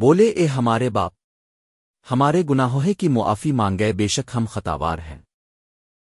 بولے اے ہمارے باپ ہمارے گناہوہے کی معافی مانگے بے شک ہم خطاوار ہیں۔